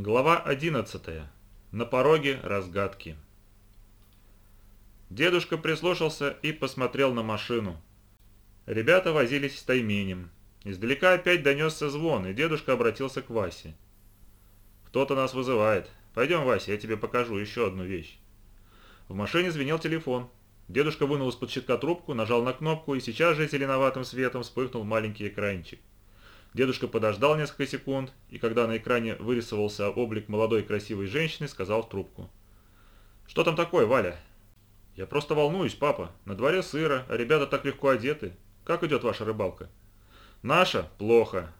Глава 11. На пороге разгадки. Дедушка прислушался и посмотрел на машину. Ребята возились с тайменем. Издалека опять донесся звон, и дедушка обратился к Васе. «Кто-то нас вызывает. Пойдем, Вася, я тебе покажу еще одну вещь». В машине звенел телефон. Дедушка вынул из-под щитка трубку, нажал на кнопку, и сейчас же зеленоватым светом вспыхнул маленький экранчик. Дедушка подождал несколько секунд, и когда на экране вырисовался облик молодой красивой женщины, сказал в трубку. «Что там такое, Валя?» «Я просто волнуюсь, папа. На дворе сыро, а ребята так легко одеты. Как идет ваша рыбалка?» «Наша? Плохо.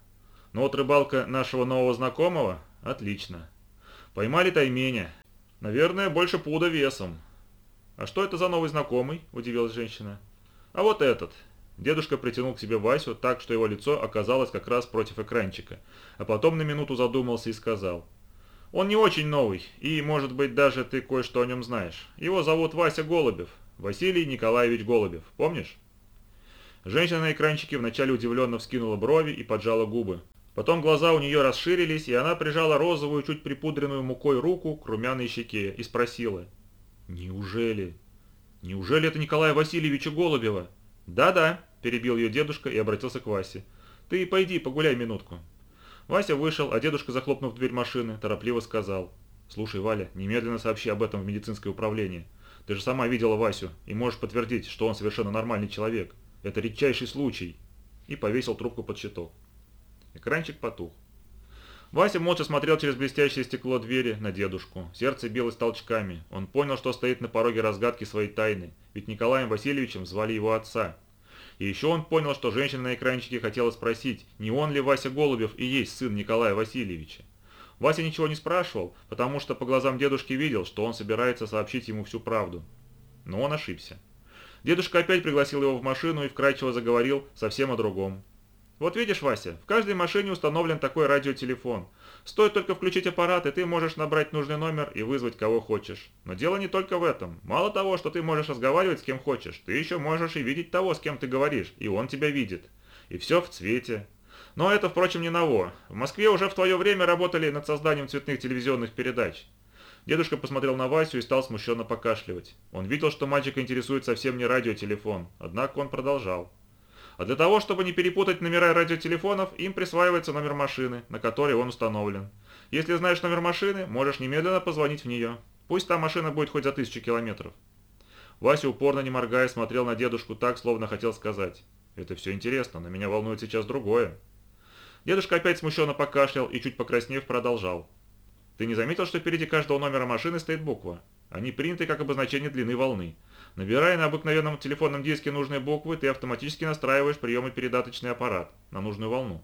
Но вот рыбалка нашего нового знакомого? Отлично. Поймали тайменя. Наверное, больше пуда весом». «А что это за новый знакомый?» – удивилась женщина. «А вот этот. Дедушка притянул к себе Васю так, что его лицо оказалось как раз против экранчика, а потом на минуту задумался и сказал. «Он не очень новый, и, может быть, даже ты кое-что о нем знаешь. Его зовут Вася Голубев, Василий Николаевич Голубев, помнишь?» Женщина на экранчике вначале удивленно вскинула брови и поджала губы. Потом глаза у нее расширились, и она прижала розовую, чуть припудренную мукой руку к румяной щеке и спросила. «Неужели? Неужели это Николая Васильевича Голубева?» «Да-да», – перебил ее дедушка и обратился к Васе. «Ты пойди, погуляй минутку». Вася вышел, а дедушка, захлопнув дверь машины, торопливо сказал. «Слушай, Валя, немедленно сообщи об этом в медицинское управление. Ты же сама видела Васю и можешь подтвердить, что он совершенно нормальный человек. Это редчайший случай». И повесил трубку под щиток. Экранчик потух. Вася молча смотрел через блестящее стекло двери на дедушку. Сердце билось толчками. Он понял, что стоит на пороге разгадки своей тайны. Ведь Николаем Васильевичем звали его отца. И еще он понял, что женщина на экранчике хотела спросить, не он ли Вася Голубев и есть сын Николая Васильевича. Вася ничего не спрашивал, потому что по глазам дедушки видел, что он собирается сообщить ему всю правду. Но он ошибся. Дедушка опять пригласил его в машину и вкрадчиво заговорил совсем о другом. «Вот видишь, Вася, в каждой машине установлен такой радиотелефон. Стоит только включить аппарат, и ты можешь набрать нужный номер и вызвать кого хочешь. Но дело не только в этом. Мало того, что ты можешь разговаривать с кем хочешь, ты еще можешь и видеть того, с кем ты говоришь, и он тебя видит. И все в цвете. Но это, впрочем, не ново. В Москве уже в твое время работали над созданием цветных телевизионных передач. Дедушка посмотрел на Васю и стал смущенно покашливать. Он видел, что мальчика интересует совсем не радиотелефон, однако он продолжал. А для того, чтобы не перепутать номера радиотелефонов, им присваивается номер машины, на которой он установлен. Если знаешь номер машины, можешь немедленно позвонить в нее. Пусть та машина будет хоть за тысячу километров. Вася упорно не моргая смотрел на дедушку так, словно хотел сказать. «Это все интересно, но меня волнует сейчас другое». Дедушка опять смущенно покашлял и, чуть покраснев, продолжал. «Ты не заметил, что впереди каждого номера машины стоит буква? Они приняты как обозначение длины волны. Набирая на обыкновенном телефонном диске нужные буквы, ты автоматически настраиваешь прием и передаточный аппарат на нужную волну.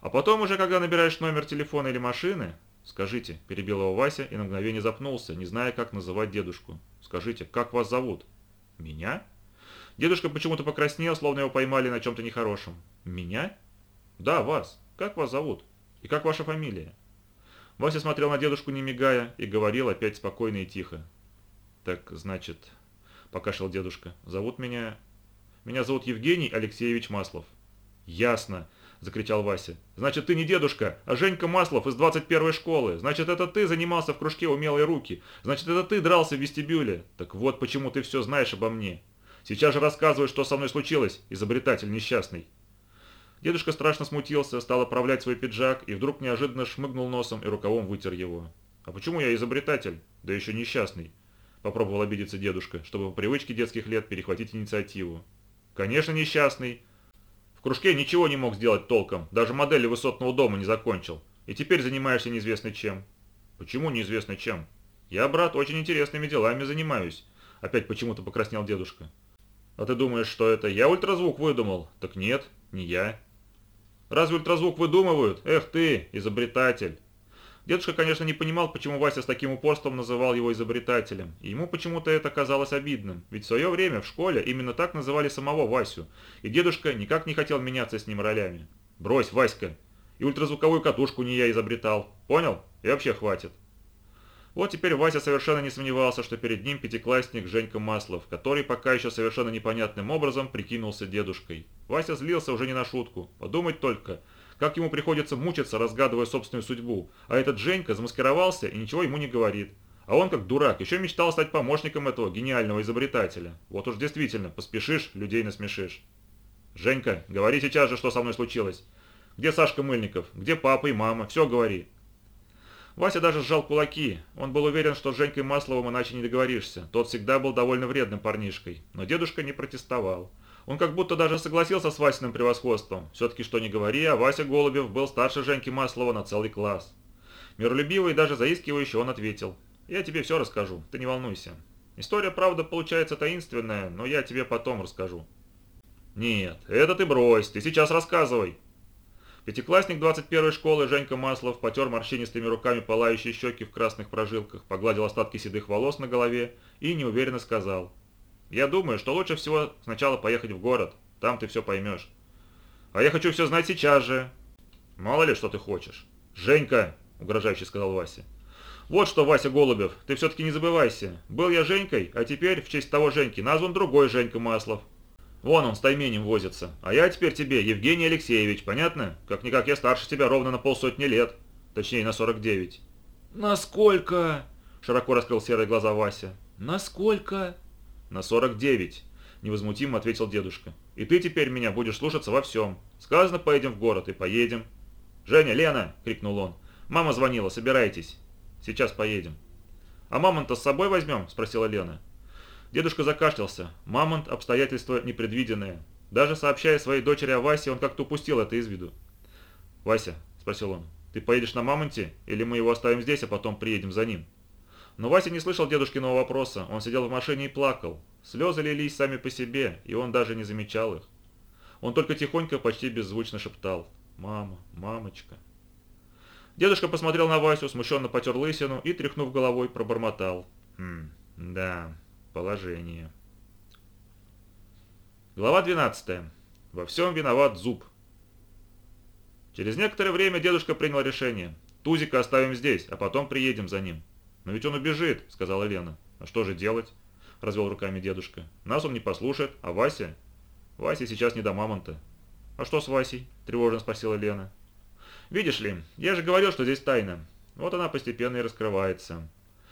А потом уже, когда набираешь номер телефона или машины... Скажите, перебил его Вася и на мгновение запнулся, не зная, как называть дедушку. Скажите, как вас зовут? Меня? Дедушка почему-то покраснел, словно его поймали на чем-то нехорошем. Меня? Да, вас. Как вас зовут? И как ваша фамилия? Вася смотрел на дедушку, не мигая, и говорил опять спокойно и тихо. Так, значит, покашлял дедушка. «Зовут меня...» «Меня зовут Евгений Алексеевич Маслов». «Ясно!» – закричал Вася. «Значит, ты не дедушка, а Женька Маслов из 21-й школы. Значит, это ты занимался в кружке «Умелые руки». Значит, это ты дрался в вестибюле. Так вот почему ты все знаешь обо мне. Сейчас же рассказывай, что со мной случилось, изобретатель несчастный». Дедушка страшно смутился, стал оправлять свой пиджак и вдруг неожиданно шмыгнул носом и рукавом вытер его. «А почему я изобретатель? Да еще несчастный. Попробовал обидеться дедушка, чтобы по привычке детских лет перехватить инициативу. «Конечно, несчастный. В кружке ничего не мог сделать толком, даже модели высотного дома не закончил. И теперь занимаешься неизвестно чем». «Почему неизвестно чем?» «Я, брат, очень интересными делами занимаюсь», – опять почему-то покраснел дедушка. «А ты думаешь, что это я ультразвук выдумал?» «Так нет, не я». «Разве ультразвук выдумывают? Эх ты, изобретатель!» Дедушка, конечно, не понимал, почему Вася с таким упорством называл его изобретателем, и ему почему-то это казалось обидным, ведь в свое время в школе именно так называли самого Васю, и дедушка никак не хотел меняться с ним ролями. «Брось, Васька, и ультразвуковую катушку не я изобретал, понял? И вообще хватит». Вот теперь Вася совершенно не сомневался, что перед ним пятиклассник Женька Маслов, который пока еще совершенно непонятным образом прикинулся дедушкой. Вася злился уже не на шутку. Подумать только, как ему приходится мучиться, разгадывая собственную судьбу, а этот Женька замаскировался и ничего ему не говорит. А он, как дурак, еще мечтал стать помощником этого гениального изобретателя. Вот уж действительно, поспешишь, людей насмешишь. «Женька, говори сейчас же, что со мной случилось. Где Сашка Мыльников? Где папа и мама? Все говори». Вася даже сжал кулаки. Он был уверен, что с Женькой Масловым иначе не договоришься. Тот всегда был довольно вредным парнишкой. Но дедушка не протестовал. Он как будто даже согласился с Васиным превосходством. Все-таки что не говори, а Вася Голубев был старше Женьки Маслова на целый класс. Миролюбивый и даже заискивающий он ответил. «Я тебе все расскажу, ты не волнуйся. История, правда, получается таинственная, но я тебе потом расскажу». «Нет, это ты брось, ты сейчас рассказывай». Пятиклассник 21-й школы Женька Маслов потер морщинистыми руками пылающие щеки в красных прожилках, погладил остатки седых волос на голове и неуверенно сказал. «Я думаю, что лучше всего сначала поехать в город, там ты все поймешь». «А я хочу все знать сейчас же». «Мало ли, что ты хочешь». «Женька», — угрожающе сказал Вася. «Вот что, Вася Голубев, ты все-таки не забывайся. Был я Женькой, а теперь в честь того Женьки назван другой Женька Маслов. Вон он с тайменем возится. А я теперь тебе Евгений Алексеевич, понятно? Как-никак я старше тебя ровно на полсотни лет. Точнее, на 49. «Насколько?» – широко раскрыл серые глаза Вася. «Насколько?» «На 49», – невозмутимо ответил дедушка. «И ты теперь меня будешь слушаться во всем. Сказано, поедем в город, и поедем». «Женя, Лена!» – крикнул он. «Мама звонила, собирайтесь. Сейчас поедем». «А мамонта с собой возьмем?» – спросила Лена. Дедушка закашлялся. Мамонт – обстоятельство непредвиденное. Даже сообщая своей дочери о Васе, он как-то упустил это из виду. «Вася», – спросил он, – «ты поедешь на Мамонте, или мы его оставим здесь, а потом приедем за ним?» Но Вася не слышал дедушкиного вопроса. Он сидел в машине и плакал. Слезы лились сами по себе, и он даже не замечал их. Он только тихонько, почти беззвучно шептал «Мама, мамочка». Дедушка посмотрел на Васю, смущенно потер лысину и, тряхнув головой, пробормотал. «Хм, да, Положение. Глава 12. Во всем виноват зуб. Через некоторое время дедушка принял решение. Тузика оставим здесь, а потом приедем за ним. Но ведь он убежит, сказала Лена. А что же делать? Развел руками дедушка. Нас он не послушает, а Вася? Вася сейчас не до мамонта. А что с Васей? Тревожно спросила Лена. Видишь ли, я же говорил, что здесь тайна. Вот она постепенно и раскрывается.